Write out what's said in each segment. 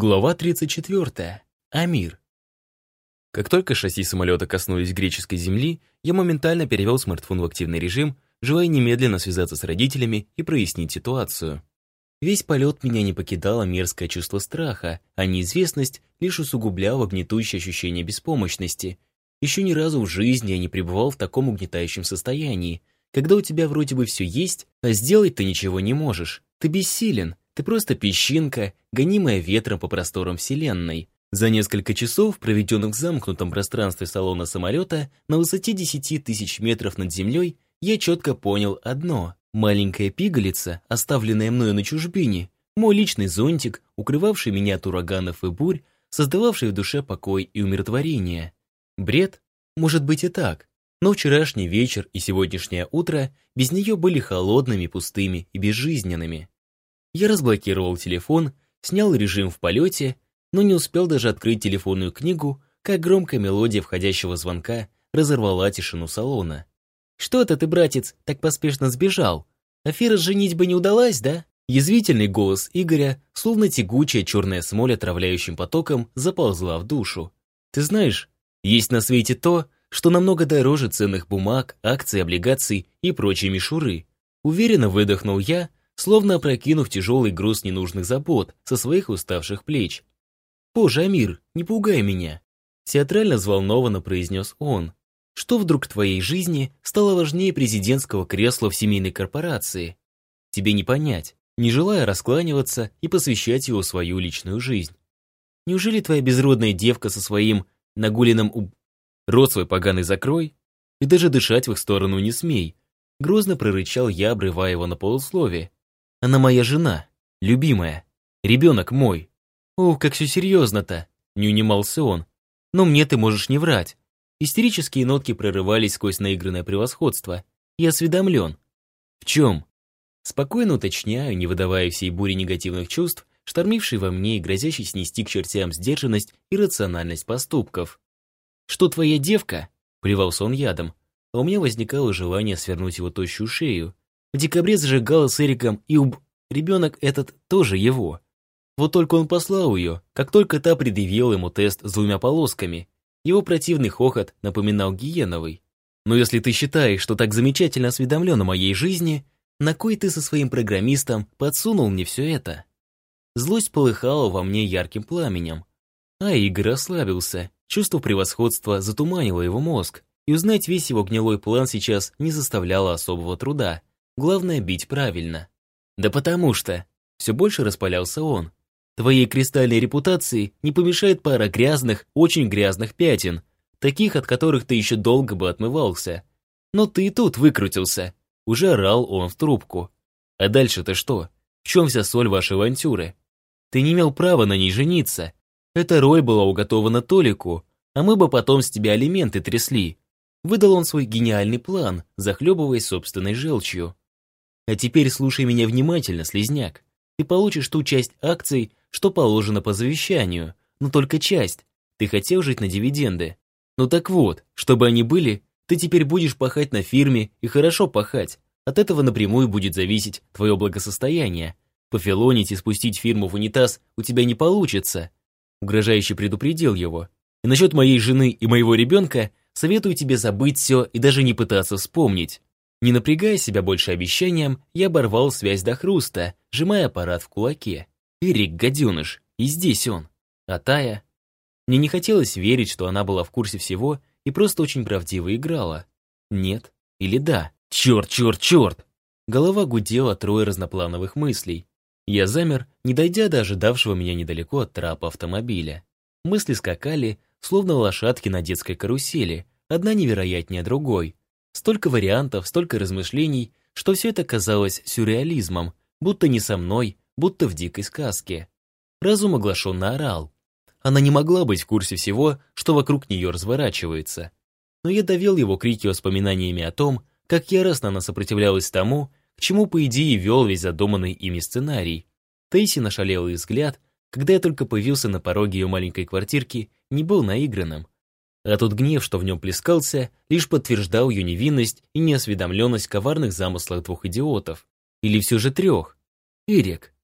Глава 34. Амир. Как только шасси самолета коснулись греческой земли, я моментально перевел смартфон в активный режим, желая немедленно связаться с родителями и прояснить ситуацию. Весь полет меня не покидало мерзкое чувство страха, а неизвестность лишь усугубляла гнетущее ощущение беспомощности. Еще ни разу в жизни я не пребывал в таком угнетающем состоянии, когда у тебя вроде бы все есть, а сделать ты ничего не можешь. Ты бессилен, ты просто песчинка, гонимая ветром по просторам Вселенной. За несколько часов, проведенных в замкнутом пространстве салона самолета на высоте 10 тысяч метров над землей, я четко понял одно. Маленькая пигалица, оставленная мною на чужбине, мой личный зонтик, укрывавший меня от ураганов и бурь, создававший в душе покой и умиротворение. Бред? Может быть и так. Но вчерашний вечер и сегодняшнее утро без нее были холодными, пустыми и безжизненными. Я разблокировал телефон, снял режим в полете, но не успел даже открыть телефонную книгу, как громкая мелодия входящего звонка разорвала тишину салона. «Что это ты, братец, так поспешно сбежал? Афера с женитьбой не удалась, да?» Язвительный голос Игоря, словно тягучая черная смоль отравляющим потоком, заползла в душу. «Ты знаешь, есть на свете то, что намного дороже ценных бумаг, акций, облигаций и прочей мишуры». Уверенно выдохнул я, словно опрокинув тяжелый груз ненужных забот со своих уставших плеч. «Боже, Амир, не пугай меня!» Театрально взволнованно произнес он. «Что вдруг в твоей жизни стало важнее президентского кресла в семейной корпорации? Тебе не понять, не желая раскланиваться и посвящать его свою личную жизнь. Неужели твоя безродная девка со своим нагуленным уб... Рот свой поганый закрой и даже дышать в их сторону не смей!» Грозно прорычал я, обрывая его на полусловие. Она моя жена, любимая, ребенок мой. Ох, как все серьезно-то, не унимался он. Но мне ты можешь не врать. Истерические нотки прорывались сквозь наигранное превосходство. Я осведомлен. В чем? Спокойно уточняю, не выдавая всей бури негативных чувств, штормившей во мне и грозящей снести к чертям сдержанность и рациональность поступков. «Что твоя девка?» — плевался он ядом, а у меня возникало желание свернуть его тощую шею, в декабре зажигала с Эриком, и уб... Ребенок этот тоже его. Вот только он послал ее, как только та предъявила ему тест с двумя полосками. Его противный хохот напоминал гиеновый. Но если ты считаешь, что так замечательно осведомлен о моей жизни, на кой ты со своим программистом подсунул мне все это? Злость полыхала во мне ярким пламенем. А Игорь расслабился, чувство превосходства затуманило его мозг, и узнать весь его гнилой план сейчас не заставляло особого труда. Главное бить правильно. Да потому что, все больше распалялся он. Твоей кристальной репутации не помешает пара грязных, очень грязных пятен, таких, от которых ты еще долго бы отмывался. Но ты и тут выкрутился. Уже орал он в трубку. А дальше-то что? В чем вся соль вашей авантюры? Ты не имел права на ней жениться. Эта роль была уготована Толику, а мы бы потом с тебя алименты трясли. Выдал он свой гениальный план, захлебываясь собственной желчью. А теперь слушай меня внимательно, слезняк. Ты получишь ту часть акций, что положено по завещанию, но только часть. Ты хотел жить на дивиденды. Ну так вот, чтобы они были, ты теперь будешь пахать на фирме и хорошо пахать. От этого напрямую будет зависеть твое благосостояние. Пофилонить и спустить фирму в унитаз у тебя не получится. Угрожающе предупредил его. И насчет моей жены и моего ребенка советую тебе забыть все и даже не пытаться вспомнить. Не напрягая себя больше обещанием, я оборвал связь до хруста, сжимая аппарат в кулаке. Эрик, гаденыш, и здесь он. А Тая... Мне не хотелось верить, что она была в курсе всего и просто очень правдиво играла. Нет или да? Черт, черт, черт! Голова гудела трое разноплановых мыслей. Я замер, не дойдя до ожидавшего меня недалеко от трапа автомобиля. Мысли скакали, словно лошадки на детской карусели, одна невероятнее другой. Столько вариантов, столько размышлений, что все это казалось сюрреализмом, будто не со мной, будто в дикой сказке. Разум оглашенно орал. Она не могла быть в курсе всего, что вокруг нее разворачивается. Но я довел его крики воспоминаниями о том, как яростно она сопротивлялась тому, к чему, по идее, вел весь задуманный ими сценарий. Тейси нашалелый взгляд, когда я только появился на пороге ее маленькой квартирки, не был наигранным. А тот гнев, что в нем плескался, лишь подтверждал ее невинность и неосведомленность коварных замыслах двух идиотов. Или все же трех. Эрик.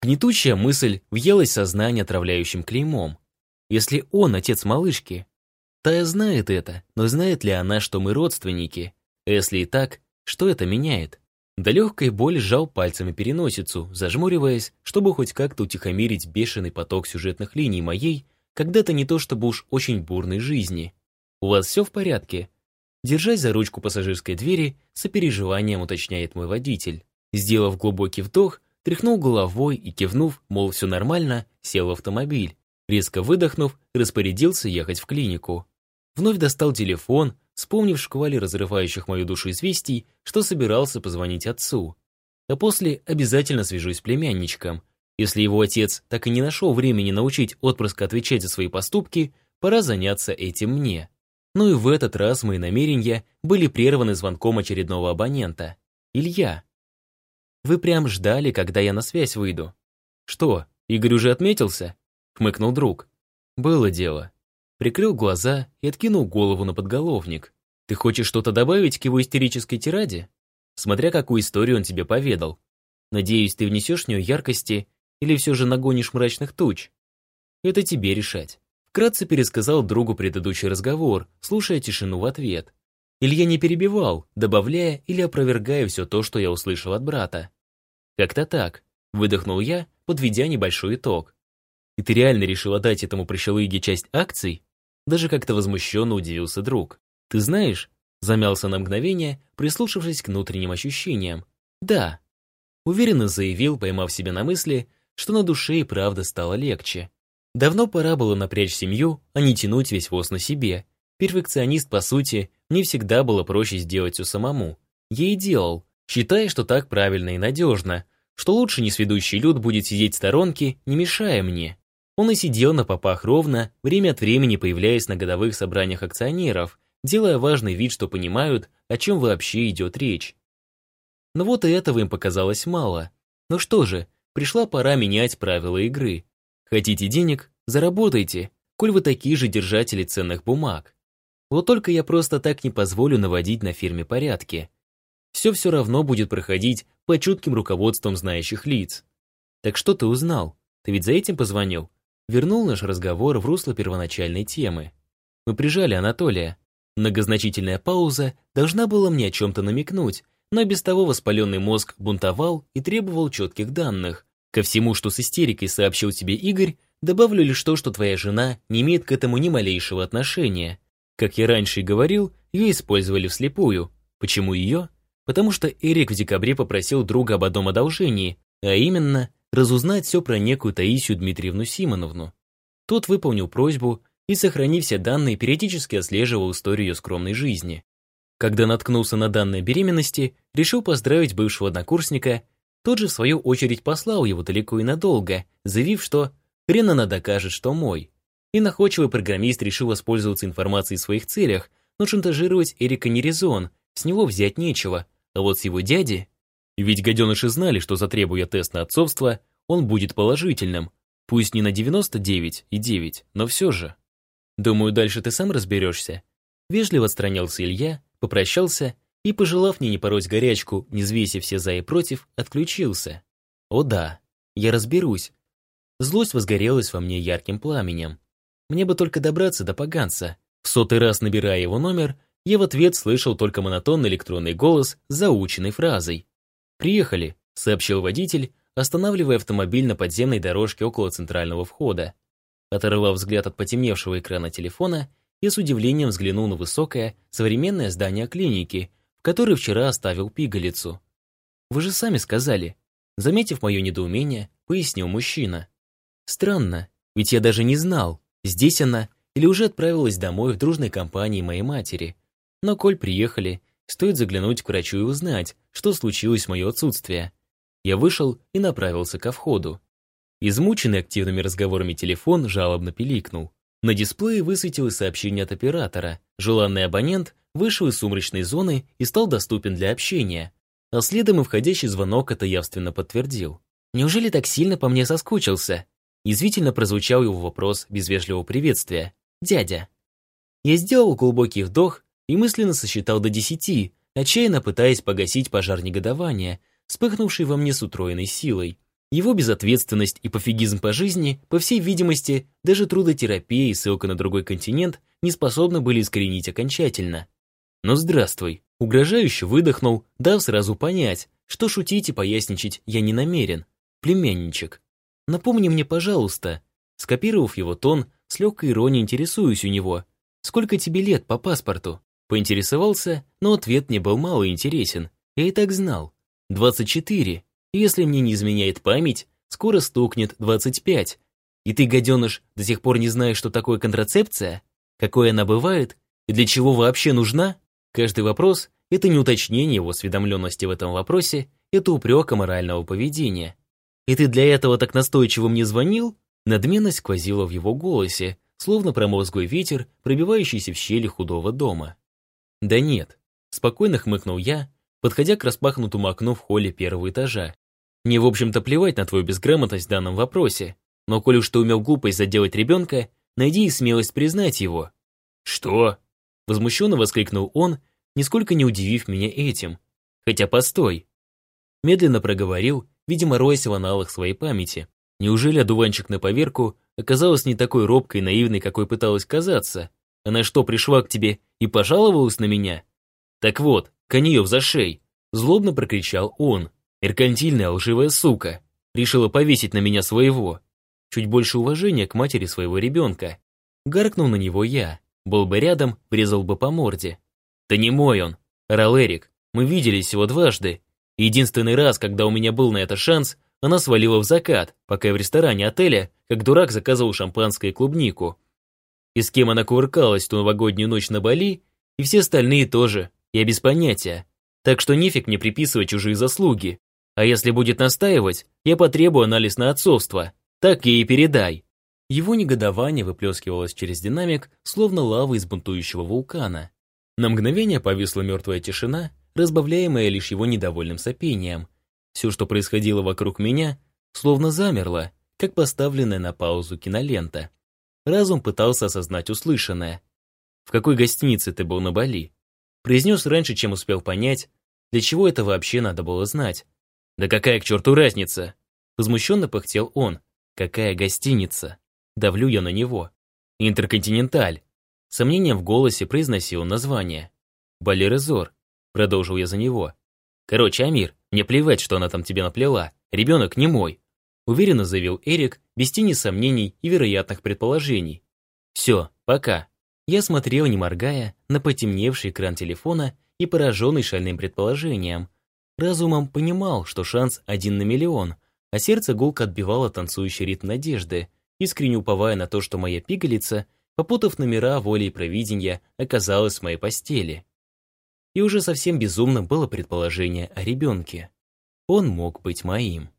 Гнетущая мысль въелась в сознание отравляющим клеймом. Если он отец малышки, Тая знает это, но знает ли она, что мы родственники? Если и так, что это меняет? До легкой боли сжал пальцами переносицу, зажмуриваясь, чтобы хоть как-то утихомирить бешеный поток сюжетных линий моей, когда-то не то чтобы уж очень бурной жизни. «У вас все в порядке?» Держась за ручку пассажирской двери, сопереживанием уточняет мой водитель. Сделав глубокий вдох, тряхнул головой и, кивнув, мол, все нормально, сел в автомобиль. Резко выдохнув, распорядился ехать в клинику. Вновь достал телефон, вспомнив шквале разрывающих мою душу известий, что собирался позвонить отцу. А после обязательно свяжусь с племянничком. Если его отец так и не нашел времени научить отпрыска отвечать за свои поступки, пора заняться этим мне. Ну и в этот раз мои намерения были прерваны звонком очередного абонента. Илья. Вы прям ждали, когда я на связь выйду. Что, Игорь уже отметился? Хмыкнул друг. Было дело прикрыл глаза и откинул голову на подголовник. «Ты хочешь что-то добавить к его истерической тираде? Смотря какую историю он тебе поведал. Надеюсь, ты внесешь в нее яркости или все же нагонишь мрачных туч? Это тебе решать». Вкратце пересказал другу предыдущий разговор, слушая тишину в ответ. Илья не перебивал, добавляя или опровергая все то, что я услышал от брата. «Как-то так», — выдохнул я, подведя небольшой итог. «И ты реально решил отдать этому прощелыге часть акций?» Даже как-то возмущенно удивился друг. «Ты знаешь?» Замялся на мгновение, прислушавшись к внутренним ощущениям. «Да». Уверенно заявил, поймав себя на мысли, что на душе и правда стало легче. Давно пора было напрячь семью, а не тянуть весь воз на себе. Перфекционист, по сути, мне всегда было проще сделать все самому. Я и делал, считая, что так правильно и надежно, что лучше несведущий люд будет сидеть в сторонке, не мешая мне. Он и сидел на попах ровно, время от времени появляясь на годовых собраниях акционеров, делая важный вид, что понимают, о чем вообще идет речь. Но вот и этого им показалось мало. Ну что же, пришла пора менять правила игры. Хотите денег? Заработайте, коль вы такие же держатели ценных бумаг. Вот только я просто так не позволю наводить на фирме порядки. Все все равно будет проходить по чутким руководством знающих лиц. Так что ты узнал? Ты ведь за этим позвонил? вернул наш разговор в русло первоначальной темы. Мы прижали Анатолия. Многозначительная пауза должна была мне о чем-то намекнуть, но без того воспаленный мозг бунтовал и требовал четких данных. Ко всему, что с истерикой сообщил тебе Игорь, добавлю лишь то, что твоя жена не имеет к этому ни малейшего отношения. Как я раньше и говорил, ее использовали вслепую. Почему ее? Потому что Эрик в декабре попросил друга об одном одолжении, а именно разузнать все про некую Таисию Дмитриевну Симоновну. Тот выполнил просьбу и, сохранив все данные, периодически отслеживал историю ее скромной жизни. Когда наткнулся на данные беременности, решил поздравить бывшего однокурсника, тот же в свою очередь послал его далеко и надолго, заявив, что «хрен она докажет, что мой». И находчивый программист решил воспользоваться информацией в своих целях, но шантажировать Эрика не резон, с него взять нечего, а вот с его дяди ведь гаденыши знали, что затребуя тест на отцовство, он будет положительным. Пусть не на 99,9, но все же. Думаю, дальше ты сам разберешься. Вежливо отстранился Илья, попрощался и, пожелав мне не пороть горячку, не взвесив все за и против, отключился. О да, я разберусь. Злость возгорелась во мне ярким пламенем. Мне бы только добраться до поганца. В сотый раз набирая его номер, я в ответ слышал только монотонный электронный голос с заученной фразой. «Приехали», — сообщил водитель, останавливая автомобиль на подземной дорожке около центрального входа. Оторвав взгляд от потемневшего экрана телефона, я с удивлением взглянул на высокое, современное здание клиники, в которое вчера оставил пигалицу. «Вы же сами сказали», — заметив мое недоумение, пояснил мужчина. «Странно, ведь я даже не знал, здесь она или уже отправилась домой в дружной компании моей матери. Но коль приехали, Стоит заглянуть к врачу и узнать, что случилось в мое отсутствие. Я вышел и направился ко входу. Измученный активными разговорами телефон жалобно пиликнул. На дисплее высветилось сообщение от оператора. Желанный абонент вышел из сумрачной зоны и стал доступен для общения. А следом и входящий звонок это явственно подтвердил. «Неужели так сильно по мне соскучился?» Язвительно прозвучал его вопрос без вежливого приветствия. «Дядя». Я сделал глубокий вдох и мысленно сосчитал до десяти, отчаянно пытаясь погасить пожар негодования, вспыхнувший во мне с утроенной силой. Его безответственность и пофигизм по жизни, по всей видимости, даже трудотерапия и ссылка на другой континент не способны были искоренить окончательно. Но здравствуй, угрожающе выдохнул, дав сразу понять, что шутить и поясничать я не намерен. Племянничек. Напомни мне, пожалуйста. Скопировав его тон, с легкой иронией интересуюсь у него. Сколько тебе лет по паспорту? Поинтересовался, но ответ мне был мало интересен. Я и так знал. 24. Если мне не изменяет память, скоро стукнет 25. И ты, гаденыш, до сих пор не знаешь, что такое контрацепция? Какой она бывает? И для чего вообще нужна? Каждый вопрос – это не уточнение его осведомленности в этом вопросе, это упрек морального поведения. И ты для этого так настойчиво мне звонил? Надменность сквозила в его голосе, словно промозглый ветер, пробивающийся в щели худого дома. «Да нет», — спокойно хмыкнул я, подходя к распахнутому окну в холле первого этажа. «Мне, в общем-то, плевать на твою безграмотность в данном вопросе, но коль уж ты умел глупость заделать ребенка, найди и смелость признать его». «Что?» — возмущенно воскликнул он, нисколько не удивив меня этим. «Хотя постой». Медленно проговорил, видимо, роясь в аналах своей памяти. Неужели одуванчик на поверку оказалась не такой робкой и наивной, какой пыталась казаться? Она что, пришла к тебе и пожаловалась на меня? Так вот, коньев за шей. Злобно прокричал он. Меркантильная лживая сука. Решила повесить на меня своего. Чуть больше уважения к матери своего ребенка. Гаркнул на него я. Был бы рядом, врезал бы по морде. Да не мой он. Орал Эрик. Мы виделись всего дважды. Единственный раз, когда у меня был на это шанс, она свалила в закат, пока я в ресторане отеля, как дурак, заказывал шампанское и клубнику. И с кем она кувыркалась ту новогоднюю ночь на Бали, и все остальные тоже, я без понятия. Так что нефиг мне приписывать чужие заслуги. А если будет настаивать, я потребую анализ на отцовство. Так ей и передай. Его негодование выплескивалось через динамик, словно лава из бунтующего вулкана. На мгновение повисла мертвая тишина, разбавляемая лишь его недовольным сопением, все, что происходило вокруг меня, словно замерло, как поставленная на паузу кинолента. Разум пытался осознать услышанное. «В какой гостинице ты был на Бали?» Произнес раньше, чем успел понять, для чего это вообще надо было знать. «Да какая к черту разница?» Возмущенно пыхтел он. «Какая гостиница?» Давлю я на него. «Интерконтиненталь». Сомнением в голосе произносил название. «Балерезор», продолжил я за него. «Короче, Амир, мне плевать, что она там тебе наплела. Ребенок не мой», уверенно заявил Эрик, без тени сомнений и вероятных предположений. «Все, пока». Я смотрел, не моргая, на потемневший экран телефона и пораженный шальным предположением. Разумом понимал, что шанс один на миллион, а сердце гулко отбивало танцующий ритм надежды, искренне уповая на то, что моя пигалица, попутав номера волей провидения, оказалась в моей постели. И уже совсем безумным было предположение о ребенке. Он мог быть моим.